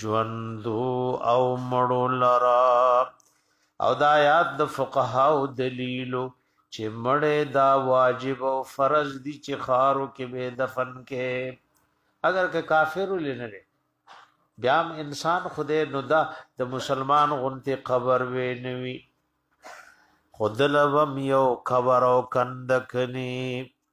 ژوندو او مړو لرا او دا آیات د فقها او دلیلو چې مړې دا واجب او فرض دي چې خارو کې به دفن کې اگر که کافر لنه بیا انسان خدای نو دا د مسلمان غونته قبر وې نوي خدلوم یو قبر او کندکنی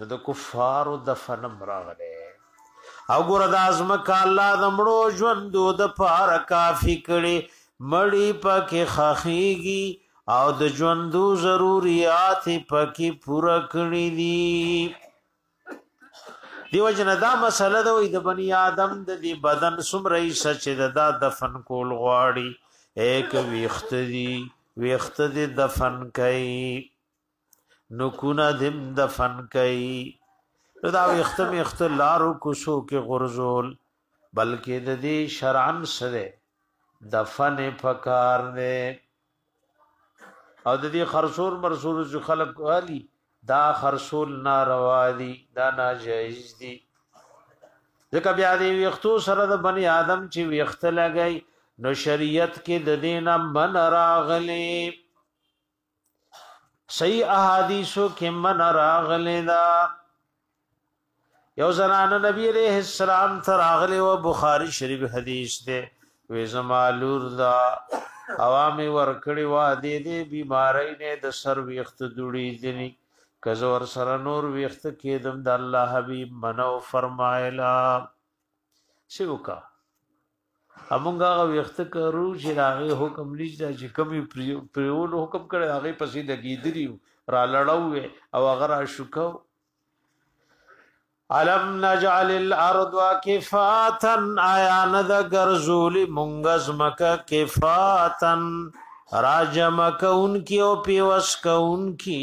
نو د کفارو دفنم راغلی او ګور د ازمکه الله د مړو ژوندو د پار کافی کړي مړی پکې خخیږي او د ژوندو ضرورت پکې پوره کړی دي دیو جن دا مسله د وې د بنی آدم د دې بدن سمره حصہ چې د دا دفن کول غواړي ایک ویخت دی ویخت دی دفن کوي نو کونه دم دفن کوي نو دا وختم اختلارو کوسو کې غرزول بلکې د دې شرعن سره دفن پکار نه او د دې خرصور مرسول چې خلق والی دا خرصول ناروا دي دا ناجایز دي ځکه بیا دې وختو سره د بنی آدم چې وخت لګی نو شریعت کې د دینه من راغلی صحیح احادیثو کې من راغلی دا یو زنانه نبی علیہ السلام تر اغلی و بخاری شریف حدیث دی وې زمالور دا عوامي ورکړی و دې دې بیماری نه د سر ویخت دوړي دي کزور سره نور ویخت کېدم د الله حبیب منو فرمایلا څه وکا امونګه هغه وخت کرو چې راغي حکم نشته چې کمی پریول حکم کړي هغه پسې لګیدلی را لړاو او هغه را شوکاو علم نجعل الارض کفاتا آیا ند گرزول منگز مکا کفاتا راجم کون کی او پیوس کون کی